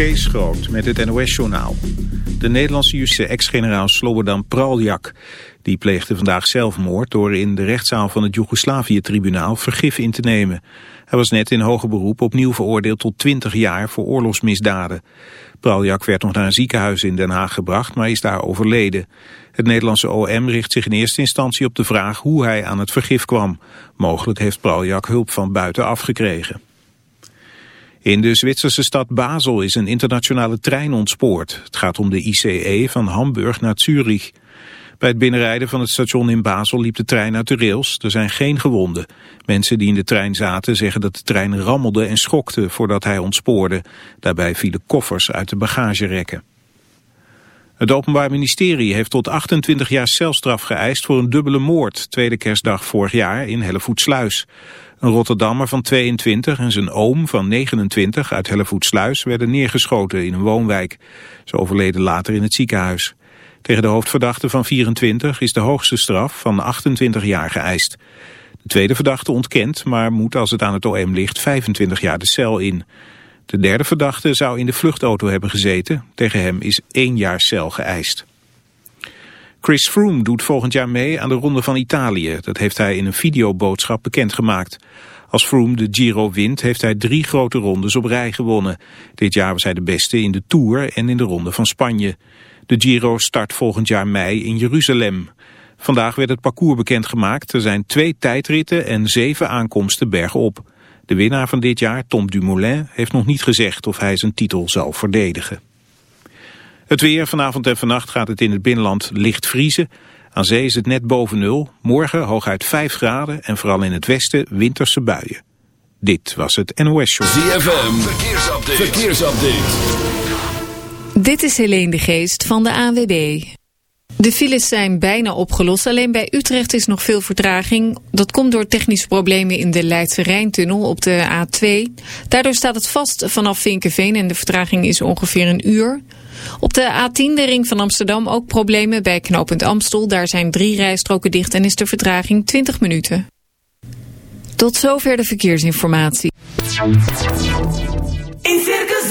Kees Groot met het NOS-journaal. De Nederlandse justitie ex-generaal Slobodan Praljak... die pleegde vandaag zelfmoord door in de rechtszaal van het Joegoslavië-tribunaal vergif in te nemen. Hij was net in hoger beroep opnieuw veroordeeld tot 20 jaar voor oorlogsmisdaden. Praljak werd nog naar een ziekenhuis in Den Haag gebracht, maar is daar overleden. Het Nederlandse OM richt zich in eerste instantie op de vraag hoe hij aan het vergif kwam. Mogelijk heeft Praljak hulp van buitenaf gekregen. In de Zwitserse stad Basel is een internationale trein ontspoord. Het gaat om de ICE van Hamburg naar Zurich. Bij het binnenrijden van het station in Basel liep de trein uit de rails. Er zijn geen gewonden. Mensen die in de trein zaten zeggen dat de trein rammelde en schokte voordat hij ontspoorde. Daarbij vielen koffers uit de bagagerekken. Het Openbaar Ministerie heeft tot 28 jaar celstraf geëist voor een dubbele moord, tweede kerstdag vorig jaar in Hellevoetsluis. Een Rotterdammer van 22 en zijn oom van 29 uit Hellevoetsluis werden neergeschoten in een woonwijk. Ze overleden later in het ziekenhuis. Tegen de hoofdverdachte van 24 is de hoogste straf van 28 jaar geëist. De tweede verdachte ontkent, maar moet als het aan het OM ligt 25 jaar de cel in. De derde verdachte zou in de vluchtauto hebben gezeten. Tegen hem is één jaar cel geëist. Chris Froome doet volgend jaar mee aan de Ronde van Italië. Dat heeft hij in een videoboodschap bekendgemaakt. Als Froome de Giro wint, heeft hij drie grote rondes op rij gewonnen. Dit jaar was hij de beste in de Tour en in de Ronde van Spanje. De Giro start volgend jaar mei in Jeruzalem. Vandaag werd het parcours bekendgemaakt. Er zijn twee tijdritten en zeven aankomsten bergop. De winnaar van dit jaar, Tom Dumoulin, heeft nog niet gezegd of hij zijn titel zal verdedigen. Het weer, vanavond en vannacht gaat het in het binnenland licht vriezen. Aan zee is het net boven nul. Morgen hooguit 5 graden en vooral in het westen winterse buien. Dit was het NOS Show. ZFM, verkeersupdate. verkeersupdate. Dit is Helene de Geest van de ANWB. De files zijn bijna opgelost, alleen bij Utrecht is nog veel vertraging. Dat komt door technische problemen in de Leidse Rijntunnel op de A2. Daardoor staat het vast vanaf Vinkenveen en de vertraging is ongeveer een uur. Op de A10, de ring van Amsterdam, ook problemen bij knooppunt Amstel. Daar zijn drie rijstroken dicht en is de vertraging 20 minuten. Tot zover de verkeersinformatie. In Circus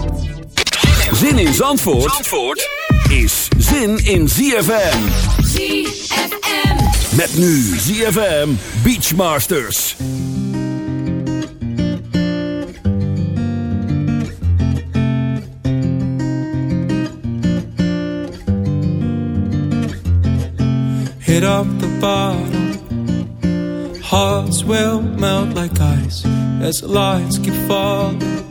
Zin in Zandvoort, Zandvoort is zin in ZFM. ZFM. Met nu ZFM Beachmasters. hit up the bottom. Hearts will melt like ice as the lights keep falling.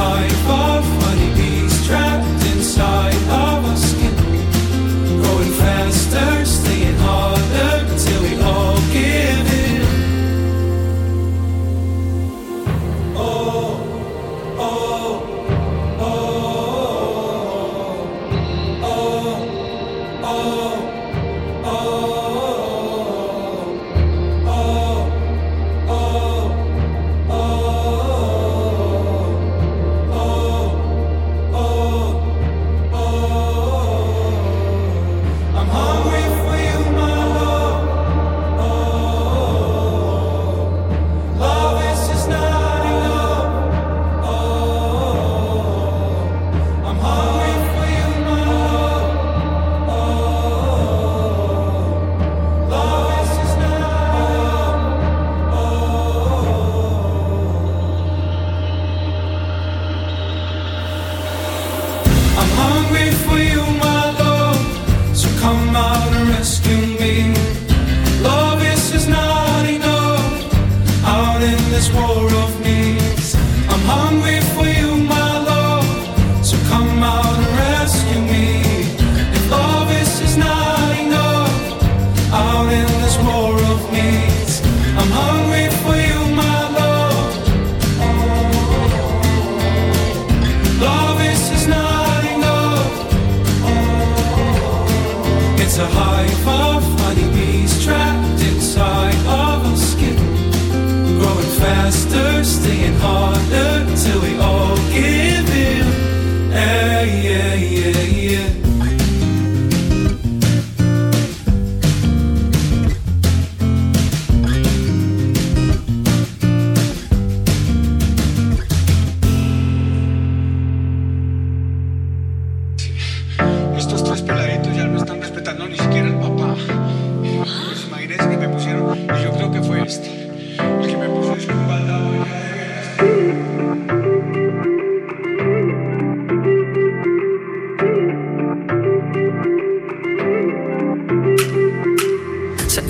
high of. Peladitos ya no están respetando ni siquiera al papá. Pues imagínense que me pusieron, y yo creo que fue este,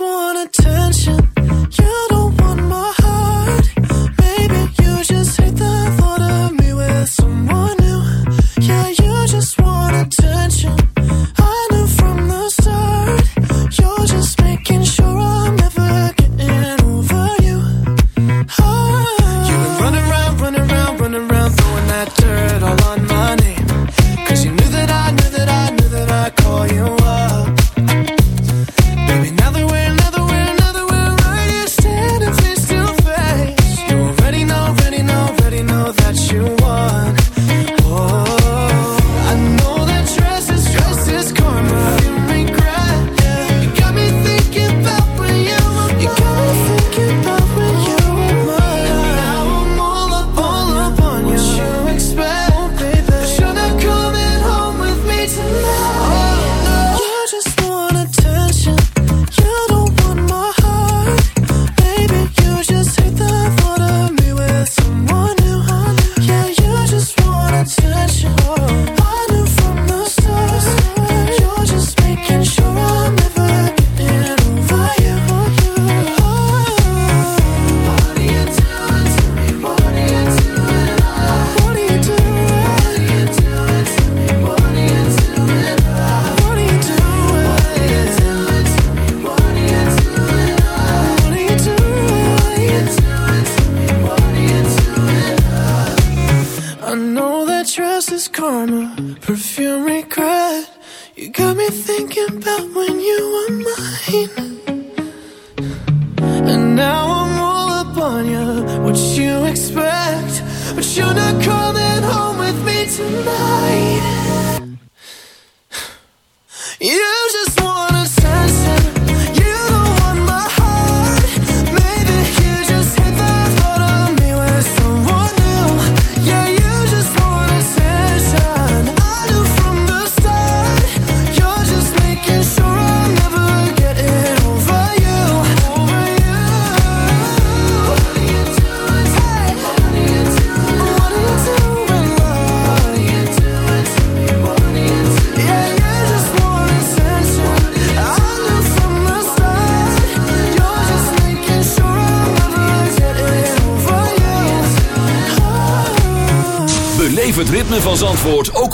wanna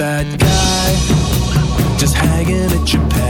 that guy just hanging at your pad.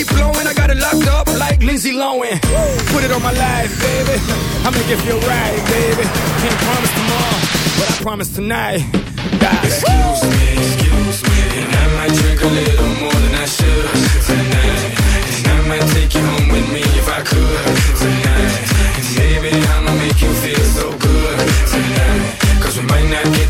Keep blowing, I got it locked up like Lindsay Lohan. Put it on my life, baby. I'ma make it feel right, baby. Can't promise tomorrow, but I promise tonight. God. Excuse me, excuse me, and I might drink a little more than I should tonight. And I might take you home with me if I could tonight. And baby, I'ma make you feel so good tonight. Cause we might not get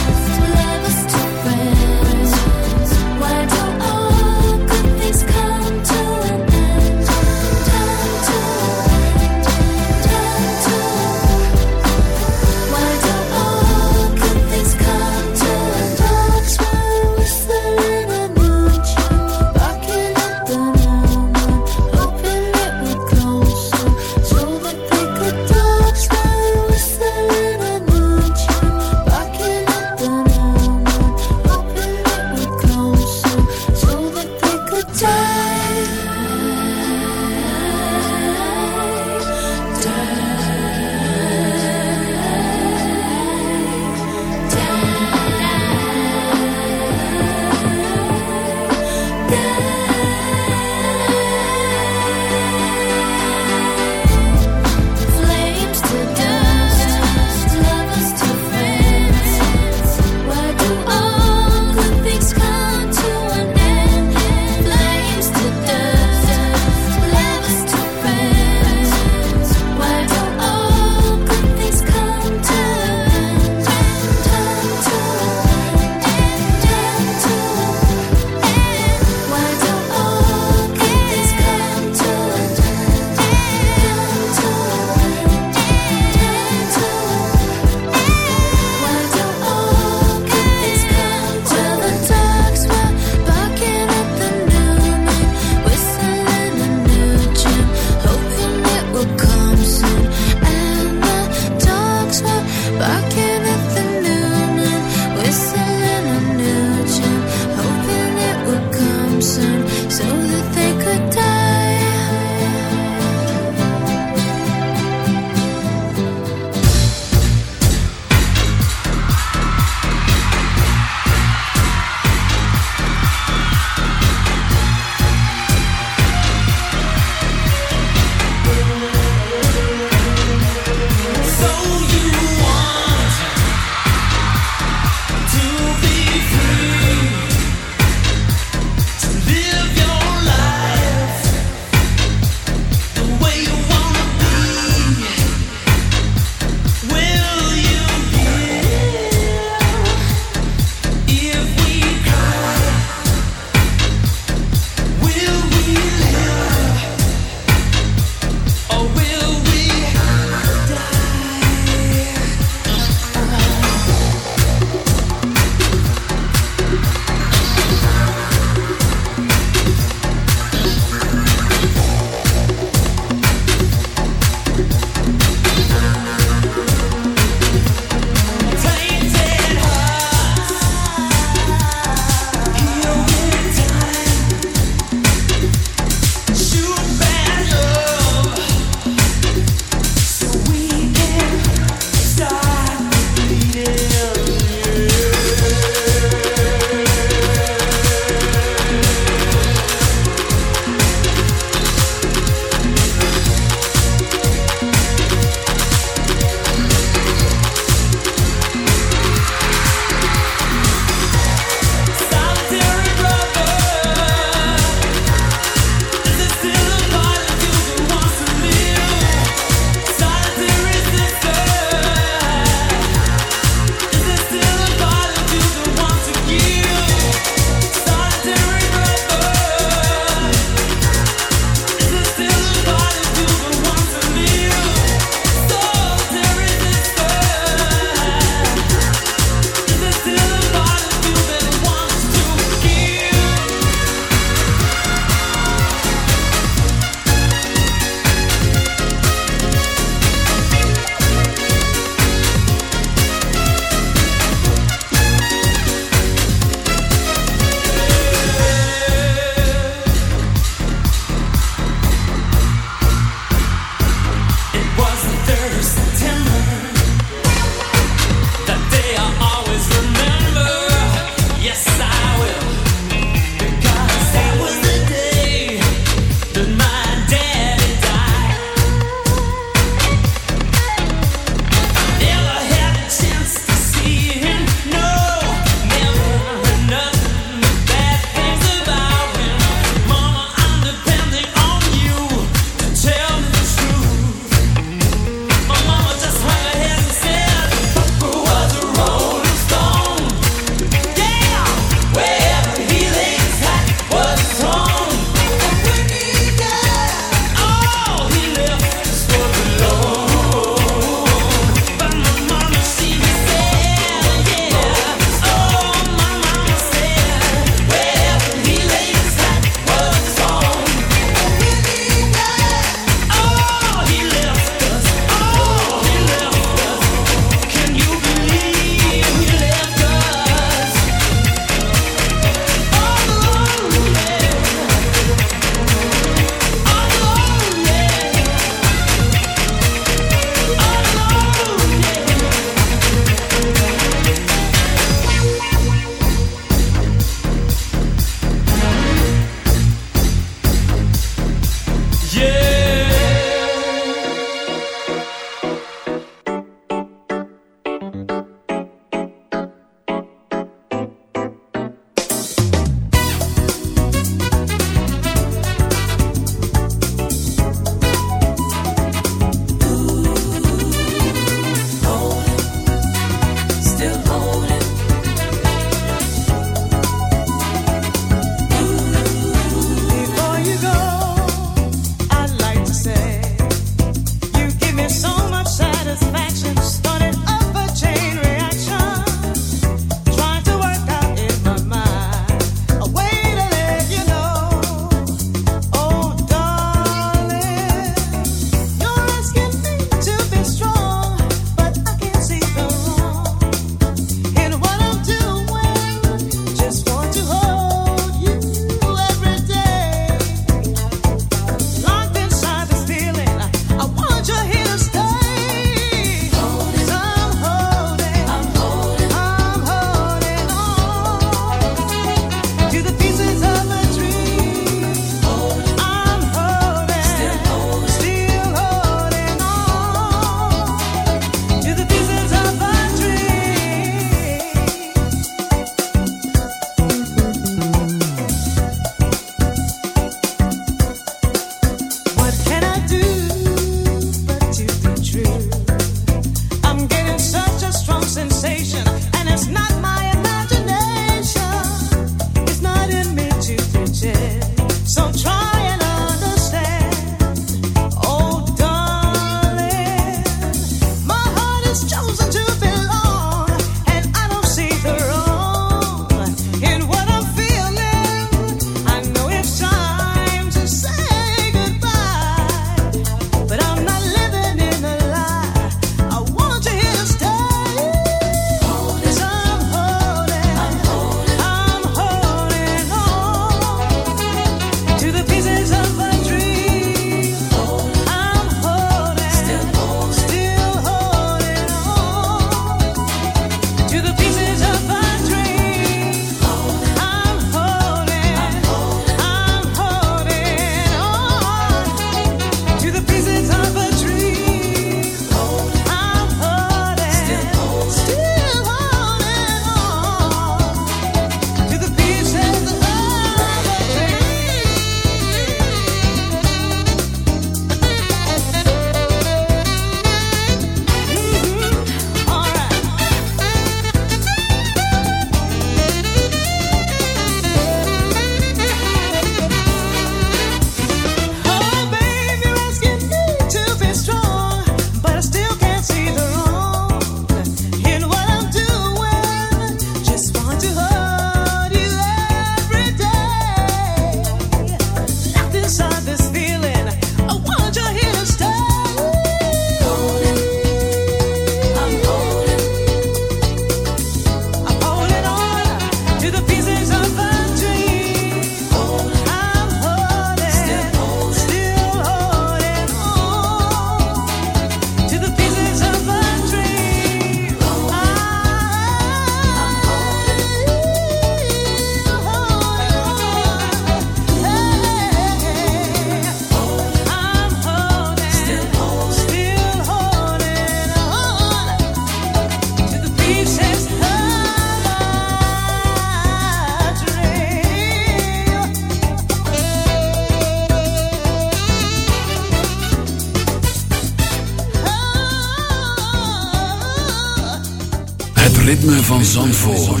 Zandvoort.